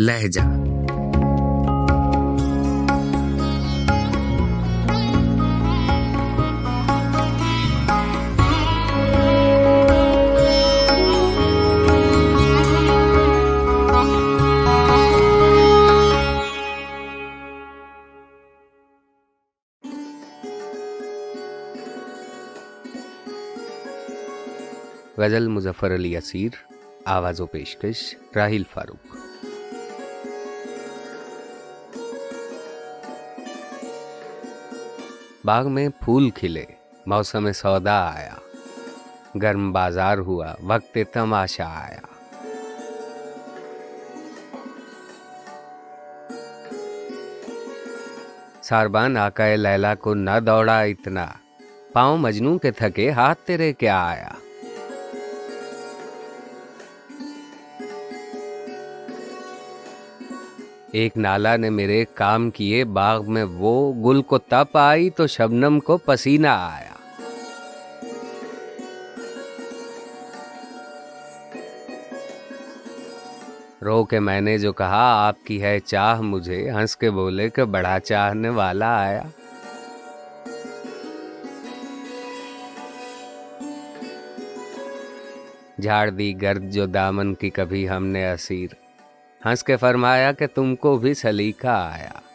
لہجہ۔ غزل مظفر علی اسیر آواز و پیشکش راہیل فاروق۔ باغ میں پھول کھلے، موسم سودا آیا۔ گرم بازار ہوا، وقت تماشا آیا۔ ساربان آقا لیلا کو نہ دوڑا اتنا۔ پاؤں مجنو کے تھکے، ہاتھ تیرے کیا آیا؟ ایک نالا نے میرے کام کیے، باغ میں وہ گل کو تپ آئی تو شبنم کو پسینہ آیا۔ رو کے میں نے جو کہا، آپ کی ہے چاہ، مجھے ہنس کے بولے کہ بڑا چاہنے والا آیا۔ جھاڑ دی گرد جو دامن کی کبھی ہم نے اسیر۔ ہنس کے فرمایا کہ تم کو بھی سلیقہ آیا۔